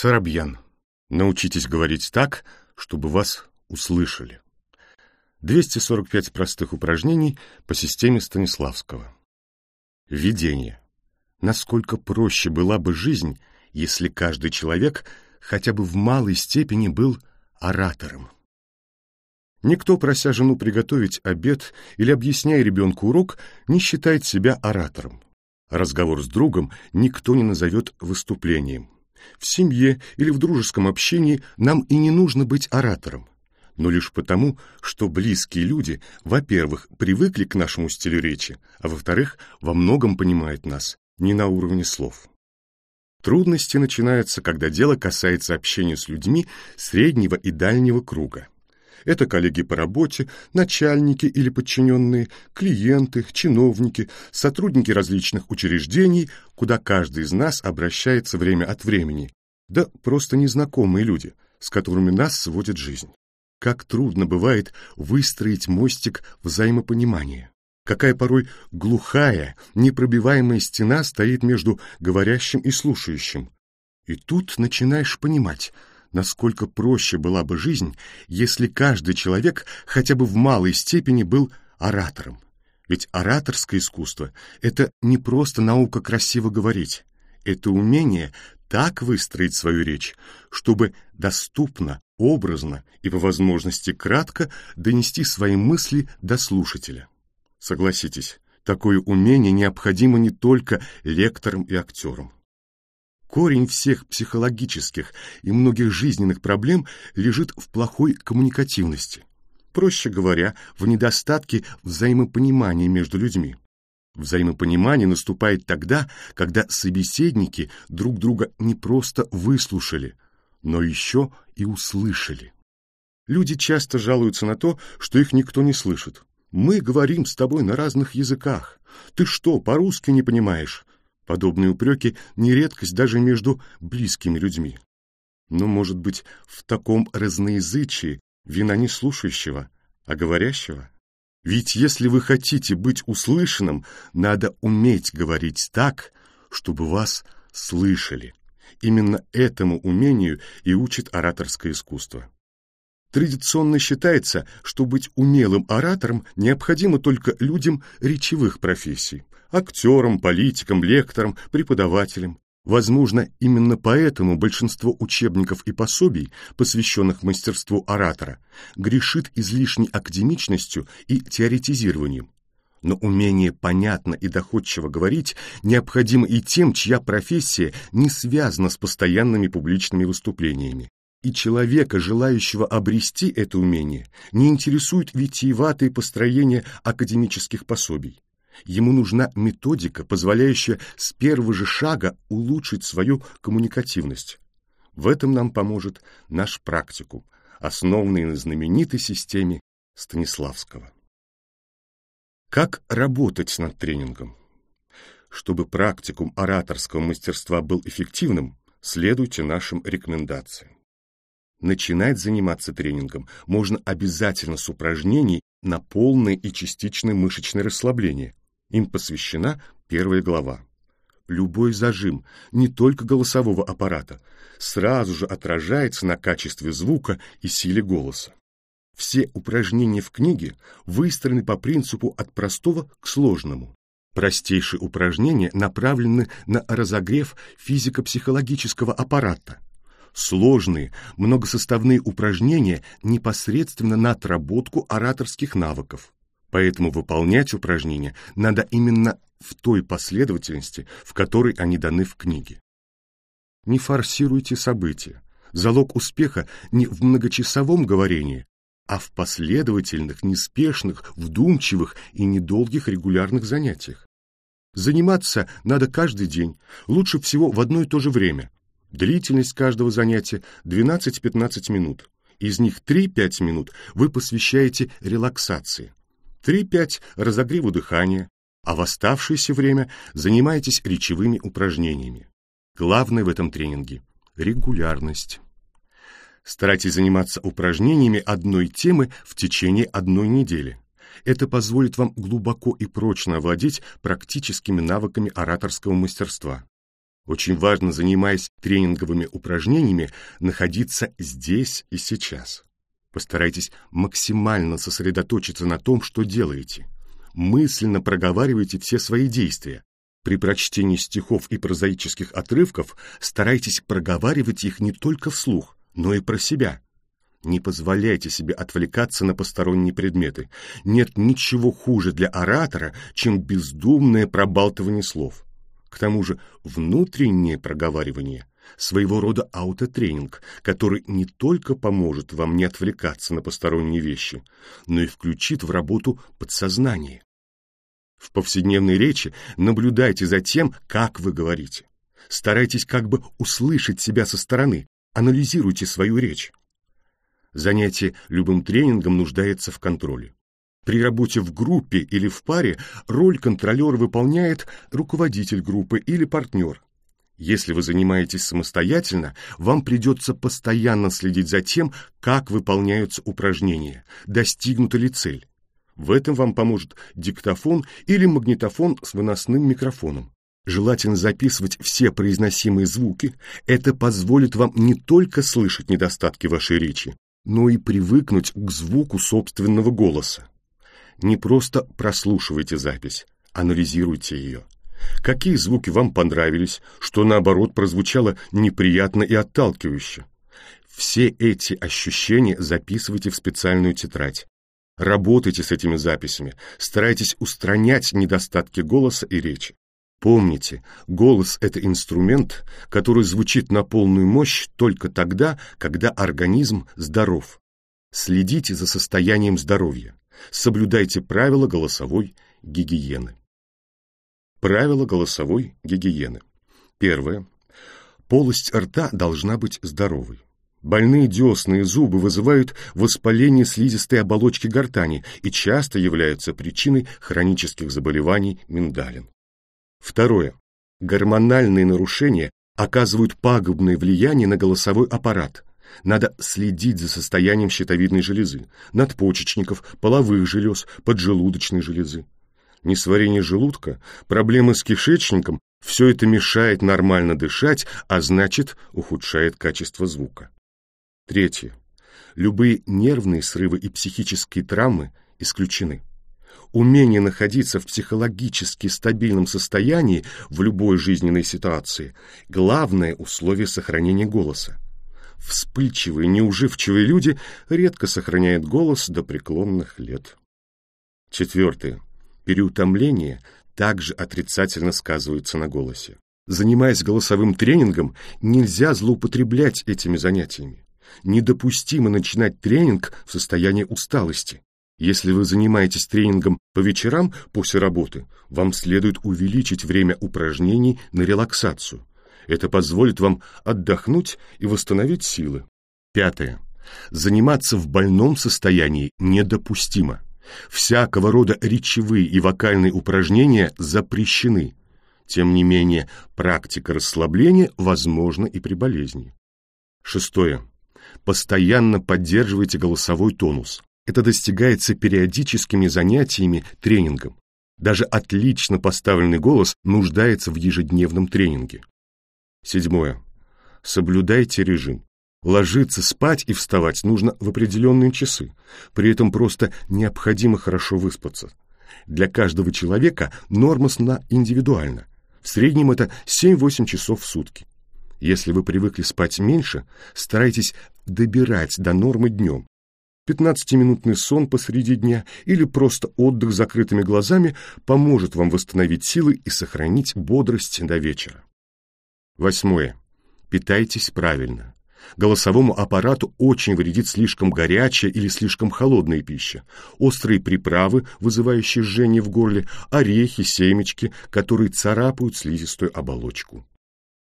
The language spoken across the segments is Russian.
Сарабьян. Научитесь говорить так, чтобы вас услышали. 245 простых упражнений по системе Станиславского. Введение. Насколько проще была бы жизнь, если каждый человек хотя бы в малой степени был оратором. Никто, прося жену приготовить обед или объясняя ребенку урок, не считает себя оратором. Разговор с другом никто не назовет выступлением. В семье или в дружеском общении нам и не нужно быть оратором, но лишь потому, что близкие люди, во-первых, привыкли к нашему стилю речи, а во-вторых, во многом понимают нас не на уровне слов. Трудности начинаются, когда дело касается общения с людьми среднего и дальнего круга. Это коллеги по работе, начальники или подчиненные, клиенты, чиновники, сотрудники различных учреждений, куда каждый из нас обращается время от времени, да просто незнакомые люди, с которыми нас сводит жизнь. Как трудно бывает выстроить мостик взаимопонимания. Какая порой глухая, непробиваемая стена стоит между говорящим и слушающим. И тут начинаешь понимать – насколько проще была бы жизнь, если каждый человек хотя бы в малой степени был оратором. Ведь ораторское искусство — это не просто наука красиво говорить, это умение так выстроить свою речь, чтобы доступно, образно и по возможности кратко донести свои мысли до слушателя. Согласитесь, такое умение необходимо не только лекторам и актерам. Корень всех психологических и многих жизненных проблем лежит в плохой коммуникативности. Проще говоря, в недостатке взаимопонимания между людьми. Взаимопонимание наступает тогда, когда собеседники друг друга не просто выслушали, но еще и услышали. Люди часто жалуются на то, что их никто не слышит. «Мы говорим с тобой на разных языках. Ты что, по-русски не понимаешь? Подобные упреки не редкость даже между близкими людьми. Но, может быть, в таком разноязычии вина не слушающего, а говорящего? Ведь если вы хотите быть услышанным, надо уметь говорить так, чтобы вас слышали. Именно этому умению и учит ораторское искусство. Традиционно считается, что быть умелым оратором необходимо только людям речевых профессий актерам, политикам, лекторам, преподавателям. Возможно, именно поэтому большинство учебников и пособий, посвященных мастерству оратора, грешит излишней академичностью и теоретизированием. Но умение понятно и доходчиво говорить необходимо и тем, чья профессия не связана с постоянными публичными выступлениями. И человека, желающего обрести это умение, не интересует витиеватые построения академических пособий. Ему нужна методика, позволяющая с первого же шага улучшить свою коммуникативность. В этом нам поможет наш практикум, основанный на знаменитой системе Станиславского. Как работать над тренингом? Чтобы практикум ораторского мастерства был эффективным, следуйте нашим рекомендациям. Начинать заниматься тренингом можно обязательно с упражнений на полное и частичное мышечное расслабление, им посвящена первая глава. Любой зажим, не только голосового аппарата, сразу же отражается на качестве звука и силе голоса. Все упражнения в книге выстроены по принципу от простого к сложному. Простейшие упражнения направлены на разогрев физико-психологического аппарата. Сложные, многосоставные упражнения непосредственно на отработку ораторских навыков. Поэтому выполнять упражнения надо именно в той последовательности, в которой они даны в книге. Не форсируйте события. Залог успеха не в многочасовом говорении, а в последовательных, неспешных, вдумчивых и недолгих регулярных занятиях. Заниматься надо каждый день, лучше всего в одно и то же время. Длительность каждого занятия 12-15 минут. Из них 3-5 минут вы посвящаете релаксации. 3-5 разогреву дыхания, а в оставшееся время занимайтесь речевыми упражнениями. Главное в этом тренинге – регулярность. Старайтесь заниматься упражнениями одной темы в течение одной недели. Это позволит вам глубоко и прочно овладеть практическими навыками ораторского мастерства. Очень важно, занимаясь тренинговыми упражнениями, находиться здесь и сейчас. Постарайтесь максимально сосредоточиться на том, что делаете. Мысленно проговаривайте все свои действия. При прочтении стихов и прозаических отрывков старайтесь проговаривать их не только вслух, но и про себя. Не позволяйте себе отвлекаться на посторонние предметы. Нет ничего хуже для оратора, чем бездумное пробалтывание слов. К тому же внутреннее проговаривание – своего рода аутотренинг, который не только поможет вам не отвлекаться на посторонние вещи, но и включит в работу подсознание. В повседневной речи наблюдайте за тем, как вы говорите. Старайтесь как бы услышать себя со стороны, анализируйте свою речь. Занятие любым тренингом нуждается в контроле. При работе в группе или в паре роль контролера выполняет руководитель группы или партнер. Если вы занимаетесь самостоятельно, вам придется постоянно следить за тем, как выполняются упражнения, достигнута ли цель. В этом вам поможет диктофон или магнитофон с выносным микрофоном. Желательно записывать все произносимые звуки. Это позволит вам не только слышать недостатки вашей речи, но и привыкнуть к звуку собственного голоса. Не просто прослушивайте запись, анализируйте ее. Какие звуки вам понравились, что наоборот прозвучало неприятно и отталкивающе. Все эти ощущения записывайте в специальную тетрадь. Работайте с этими записями, старайтесь устранять недостатки голоса и речи. Помните, голос – это инструмент, который звучит на полную мощь только тогда, когда организм здоров. Следите за состоянием здоровья. Соблюдайте правила голосовой гигиены. Правила голосовой гигиены. Первое. Полость рта должна быть здоровой. Больные десны и зубы вызывают воспаление слизистой оболочки гортани и часто являются причиной хронических заболеваний миндалин. Второе. Гормональные нарушения оказывают пагубное влияние на голосовой аппарат. Надо следить за состоянием щитовидной железы, надпочечников, половых желез, поджелудочной железы. Несварение желудка, проблемы с кишечником – все это мешает нормально дышать, а значит, ухудшает качество звука. Третье. Любые нервные срывы и психические травмы исключены. Умение находиться в психологически стабильном состоянии в любой жизненной ситуации – главное условие сохранения голоса. Вспыльчивые, неуживчивые люди редко сохраняют голос до преклонных лет. Четвертое. Переутомление также отрицательно сказывается на голосе. Занимаясь голосовым тренингом, нельзя злоупотреблять этими занятиями. Недопустимо начинать тренинг в состоянии усталости. Если вы занимаетесь тренингом по вечерам после работы, вам следует увеличить время упражнений на релаксацию. Это позволит вам отдохнуть и восстановить силы. Пятое. Заниматься в больном состоянии недопустимо. Всякого рода речевые и вокальные упражнения запрещены. Тем не менее, практика расслабления возможна и при болезни. Шестое. Постоянно поддерживайте голосовой тонус. Это достигается периодическими занятиями, тренингом. Даже отлично поставленный голос нуждается в ежедневном тренинге. Седьмое. Соблюдайте режим. Ложиться спать и вставать нужно в определенные часы. При этом просто необходимо хорошо выспаться. Для каждого человека норма сна индивидуальна. В среднем это 7-8 часов в сутки. Если вы привыкли спать меньше, старайтесь добирать до нормы днем. 15-минутный сон посреди дня или просто отдых с закрытыми глазами поможет вам восстановить силы и сохранить бодрость до вечера. Восьмое. Питайтесь правильно. Голосовому аппарату очень вредит слишком горячая или слишком холодная пища, острые приправы, вызывающие жжение в горле, орехи, семечки, которые царапают слизистую оболочку.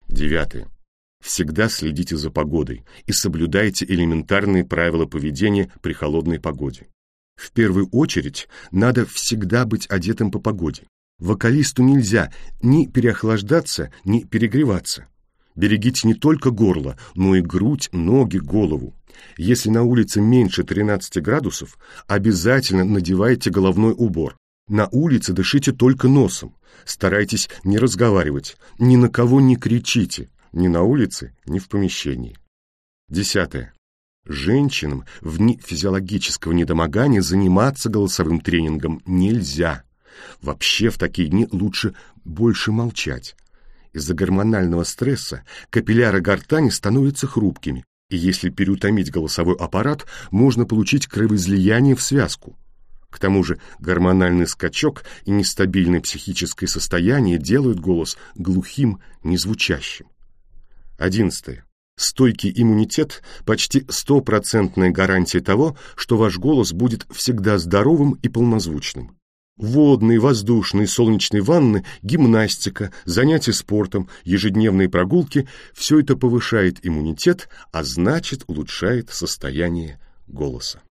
Девятое. Всегда следите за погодой и соблюдайте элементарные правила поведения при холодной погоде. В первую очередь, надо всегда быть одетым по погоде. Вокалисту нельзя ни переохлаждаться, ни перегреваться. Берегите не только горло, но и грудь, ноги, голову. Если на улице меньше 13 градусов, обязательно надевайте головной убор. На улице дышите только носом. Старайтесь не разговаривать, ни на кого не кричите, ни на улице, ни в помещении. Десятое. Женщинам вне физиологического недомогания заниматься голосовым тренингом нельзя. Вообще в такие дни лучше больше молчать. Из-за гормонального стресса капилляры гортани становятся хрупкими, и если переутомить голосовой аппарат, можно получить кровоизлияние в связку. К тому же гормональный скачок и нестабильное психическое состояние делают голос глухим, незвучащим. Одиннадцатое. Стойкий иммунитет – почти стопроцентная гарантия того, что ваш голос будет всегда здоровым и полнозвучным. Водные, воздушные, солнечные ванны, гимнастика, занятия спортом, ежедневные прогулки – все это повышает иммунитет, а значит улучшает состояние голоса.